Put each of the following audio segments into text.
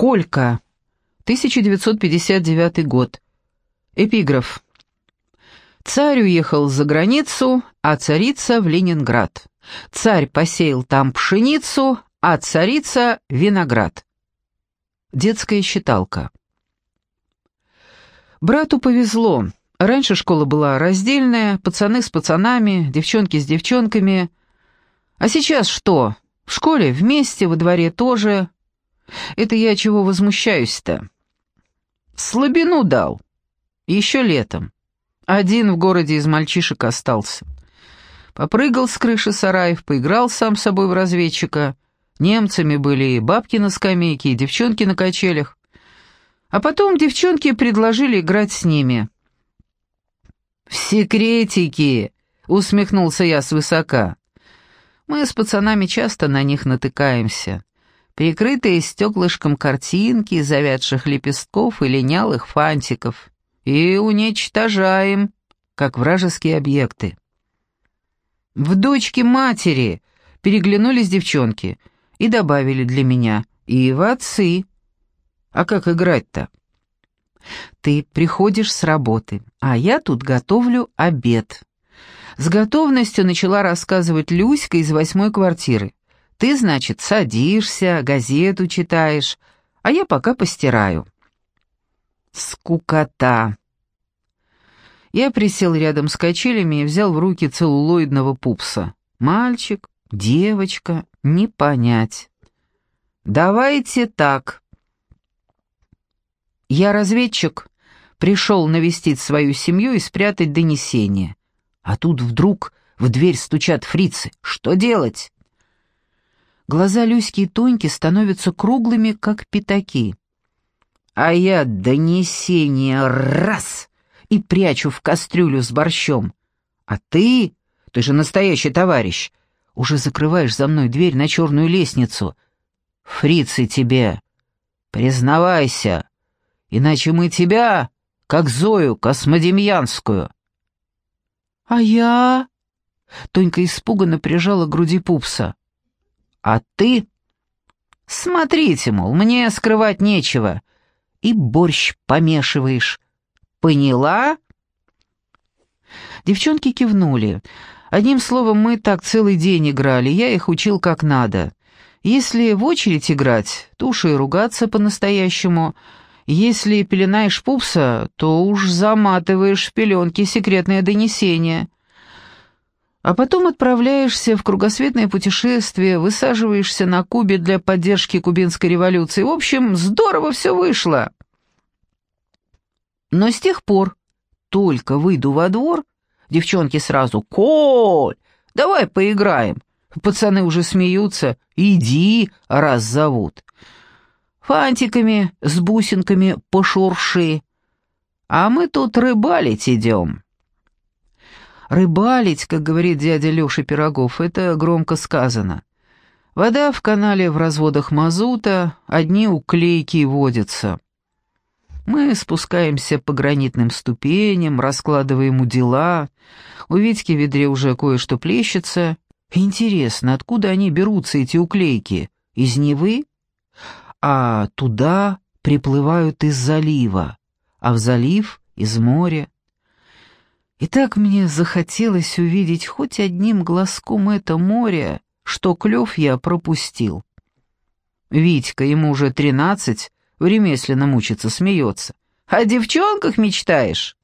Колька. 1959 год. Эпиграф. Царь уехал за границу, а царица в Ленинград. Царь посеял там пшеницу, а царица — виноград. Детская считалка. Брату повезло. Раньше школа была раздельная, пацаны с пацанами, девчонки с девчонками. А сейчас что? В школе вместе, во дворе тоже. Это я чего возмущаюсь-то? Слабину дал. Еще летом. Один в городе из мальчишек остался. Попрыгал с крыши сараев, поиграл сам собой в разведчика. Немцами были и бабки на скамейке, и девчонки на качелях. А потом девчонки предложили играть с ними. «В секретики!» — усмехнулся я свысока. Мы с пацанами часто на них натыкаемся. Прикрытые стеклышком картинки завядших лепестков и линялых фантиков и уничтожаем, как вражеские объекты. В дочке матери переглянулись девчонки и добавили для меня и в отцы. А как играть-то? Ты приходишь с работы, а я тут готовлю обед. С готовностью начала рассказывать Люська из восьмой квартиры. Ты, значит, садишься, газету читаешь, а я пока постираю. Скукота. Я присел рядом с качелями и взял в руки целлулоидного пупса. Мальчик, девочка, не понять. Давайте так. Я разведчик, пришел навестить свою семью и спрятать донесение. А тут вдруг в дверь стучат фрицы. Что делать? Глаза Люськи и Тоньки становятся круглыми, как пятаки а я донесение раз и прячу в кастрюлю с борщом. А ты, ты же настоящий товарищ, уже закрываешь за мной дверь на черную лестницу. Фрицы тебе, признавайся, иначе мы тебя, как Зою Космодемьянскую. А я... Тонька испуганно прижала к груди пупса. А ты... Смотрите, мол, мне скрывать нечего и борщ помешиваешь. Поняла?» Девчонки кивнули. Одним словом, мы так целый день играли, я их учил как надо. Если в очередь играть, то уж и ругаться по-настоящему. Если пеленаешь пупса, то уж заматываешь в пеленки секретное донесение. А потом отправляешься в кругосветное путешествие, высаживаешься на Кубе для поддержки кубинской революции. В общем, здорово все вышло. Но с тех пор, только выйду во двор, девчонки сразу «Коль, давай поиграем». Пацаны уже смеются «Иди, раз зовут». Фантиками с бусинками пошурши. А мы тут рыбалить идем. Рыбалить, как говорит дядя Леша Пирогов, это громко сказано. Вода в канале в разводах мазута, одни уклейки водятся. Мы спускаемся по гранитным ступеням, раскладываем у дела. У Витьки в ведре уже кое-что плещется. Интересно, откуда они берутся, эти уклейки? Из Невы? А туда приплывают из залива, а в залив — из моря. И так мне захотелось увидеть хоть одним глазком это море, что клев я пропустил. Витька, ему уже тринадцать, в ремесленном учится, смеется. О девчонках мечтаешь?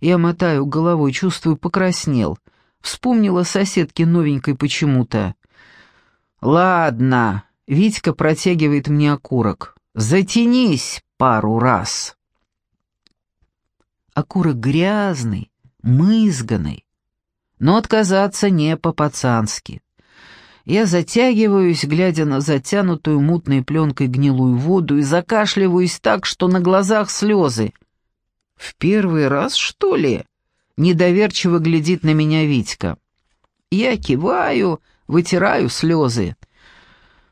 Я мотаю головой, чувствую, покраснел. Вспомнила соседки новенькой почему-то. Ладно, Витька протягивает мне окурок. Затянись пару раз. Окурок грязный, мызганой. Но отказаться не по-пацански. Я затягиваюсь, глядя на затянутую мутной пленкой гнилую воду, и закашливаюсь так, что на глазах слезы. «В первый раз, что ли?» — недоверчиво глядит на меня Витька. Я киваю, вытираю слезы.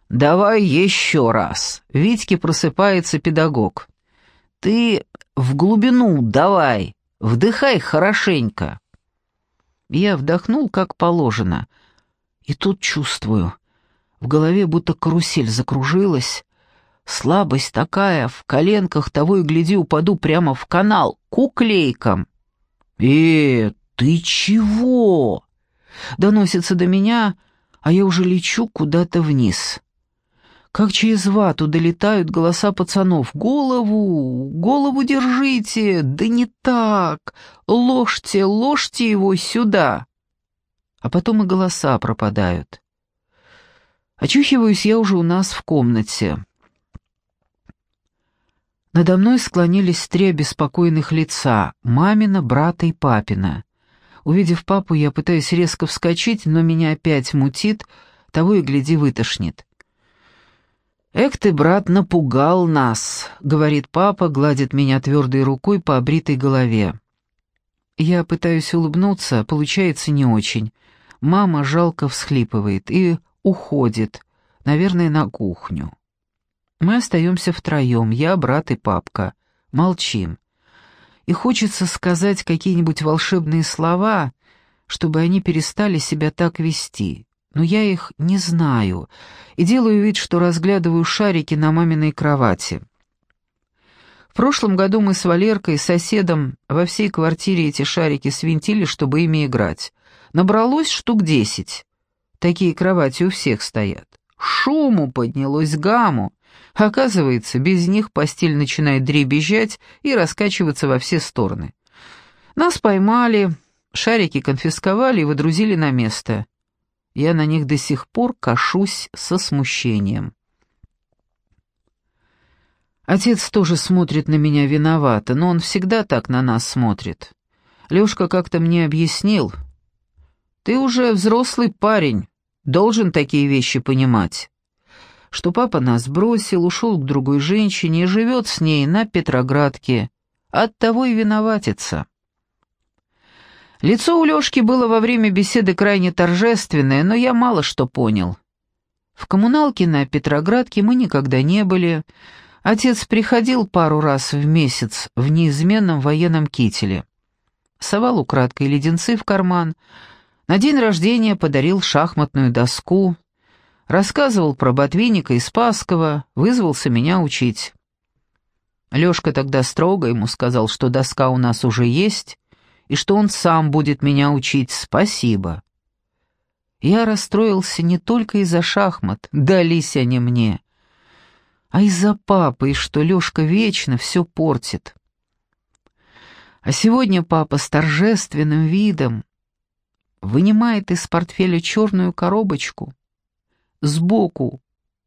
«Давай еще раз». Витьке просыпается педагог. «Ты в глубину давай, Вдыхай хорошенько». Я вдохнул, как положено, и тут чувствую. В голове будто карусель закружилась, Слабость такая, в коленках того и гляди упаду прямо в канал, куклейком. «Э, ты чего?» Доносится до меня, а я уже лечу куда-то вниз. Как через вату долетают голоса пацанов. «Голову! Голову держите! Да не так! Ложьте, ложьте его сюда!» А потом и голоса пропадают. Очухиваюсь я уже у нас в комнате. Надо мной склонились три обеспокоенных лица — мамина, брата и папина. Увидев папу, я пытаюсь резко вскочить, но меня опять мутит, того и гляди вытошнит. «Эх ты, брат, напугал нас», — говорит папа, гладит меня твердой рукой по обритой голове. Я пытаюсь улыбнуться, получается не очень. Мама жалко всхлипывает и уходит, наверное, на кухню. Мы остаемся втроем, я, брат и папка. Молчим. И хочется сказать какие-нибудь волшебные слова, чтобы они перестали себя так вести но я их не знаю и делаю вид, что разглядываю шарики на маминой кровати. В прошлом году мы с Валеркой, соседом, во всей квартире эти шарики свинтили, чтобы ими играть. Набралось штук десять. Такие кровати у всех стоят. Шуму поднялось гамму. Оказывается, без них постель начинает дребезжать и раскачиваться во все стороны. Нас поймали, шарики конфисковали и выдрузили на место. Я на них до сих пор кашусь со смущением. Отец тоже смотрит на меня виновато, но он всегда так на нас смотрит. Лёшка как-то мне объяснил. «Ты уже взрослый парень, должен такие вещи понимать» что папа нас бросил, ушел к другой женщине и живет с ней на Петроградке. Оттого и виноватится. Лицо у Лёшки было во время беседы крайне торжественное, но я мало что понял. В коммуналке на Петроградке мы никогда не были. Отец приходил пару раз в месяц в неизменном военном кителе. Совал украдкой леденцы в карман. На день рождения подарил шахматную доску. Рассказывал про Ботвинника и Спасского, вызвался меня учить. Лёшка тогда строго ему сказал, что доска у нас уже есть, и что он сам будет меня учить. Спасибо. Я расстроился не только из-за шахмат, дались они мне, а из-за папы, и что Лёшка вечно все портит. А сегодня папа с торжественным видом вынимает из портфеля черную коробочку. Сбоку,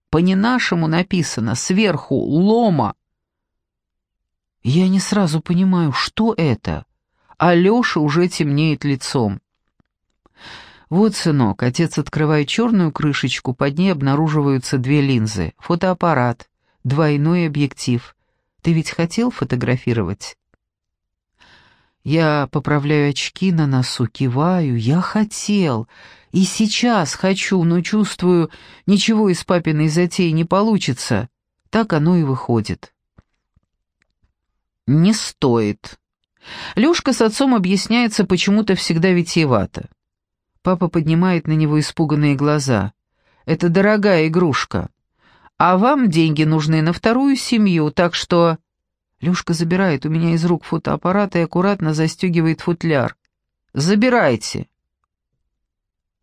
по-не-нашему написано, сверху «Лома». Я не сразу понимаю, что это — а Леша уже темнеет лицом. Вот, сынок, отец открывает черную крышечку, под ней обнаруживаются две линзы, фотоаппарат, двойной объектив. Ты ведь хотел фотографировать? Я поправляю очки на носу, киваю. Я хотел. И сейчас хочу, но чувствую, ничего из папиной затеи не получится. Так оно и выходит. «Не стоит», Лёшка с отцом объясняется почему-то всегда витиевато. Папа поднимает на него испуганные глаза. «Это дорогая игрушка. А вам деньги нужны на вторую семью, так что...» Лёшка забирает у меня из рук фотоаппарат и аккуратно застегивает футляр. «Забирайте».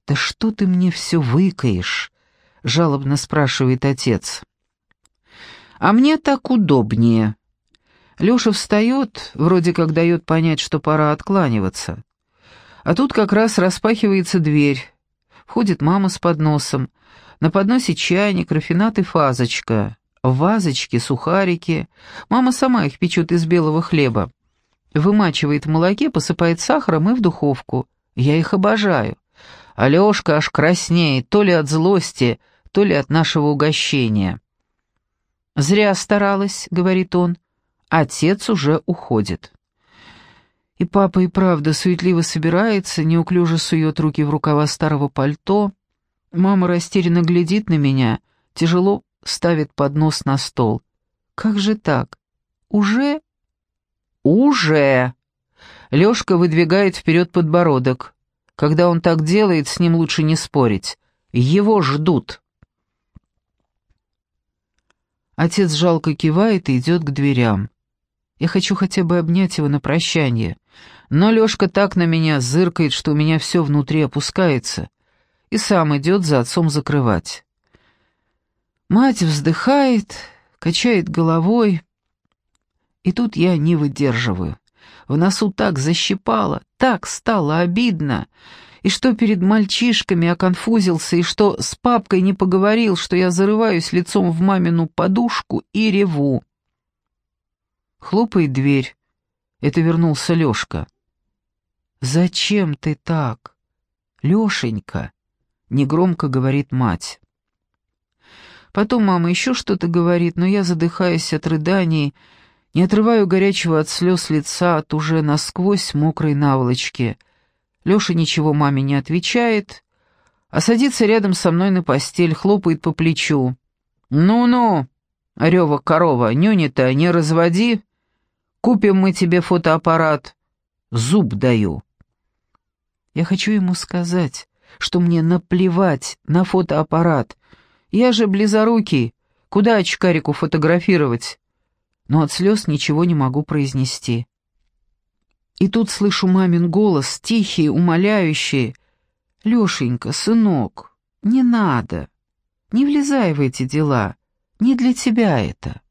«Да что ты мне все выкаешь?» — жалобно спрашивает отец. «А мне так удобнее», Леша встает, вроде как дает понять, что пора откланиваться. А тут как раз распахивается дверь. Входит мама с подносом. На подносе чайник, рафинат и фазочка. В вазочке сухарики. Мама сама их печет из белого хлеба. Вымачивает в молоке, посыпает сахаром и в духовку. Я их обожаю. А Лёшка аж краснеет, то ли от злости, то ли от нашего угощения. «Зря старалась», — говорит он. Отец уже уходит. И папа и правда суетливо собирается, неуклюже сует руки в рукава старого пальто. Мама растерянно глядит на меня, тяжело ставит поднос на стол. «Как же так? Уже?» «Уже!» Лёшка выдвигает вперед подбородок. Когда он так делает, с ним лучше не спорить. Его ждут. Отец жалко кивает и идет к дверям. Я хочу хотя бы обнять его на прощание, но Лёшка так на меня зыркает, что у меня все внутри опускается, и сам идет за отцом закрывать. Мать вздыхает, качает головой, и тут я не выдерживаю. В носу так защипало, так стало обидно, и что перед мальчишками оконфузился, и что с папкой не поговорил, что я зарываюсь лицом в мамину подушку и реву. Хлопает дверь. Это вернулся Лёшка. «Зачем ты так, Лёшенька?» — негромко говорит мать. Потом мама еще что-то говорит, но я, задыхаясь от рыданий, не отрываю горячего от слез лица от уже насквозь мокрой наволочки. Лёша ничего маме не отвечает, а садится рядом со мной на постель, хлопает по плечу. «Ну-ну, Рёва корова, нюни-то не разводи, купим мы тебе фотоаппарат, зуб даю». Я хочу ему сказать, что мне наплевать на фотоаппарат. Я же близорукий, куда очкарику фотографировать? Но от слез ничего не могу произнести. И тут слышу мамин голос, тихий, умоляющий. «Лешенька, сынок, не надо. Не влезай в эти дела. Не для тебя это».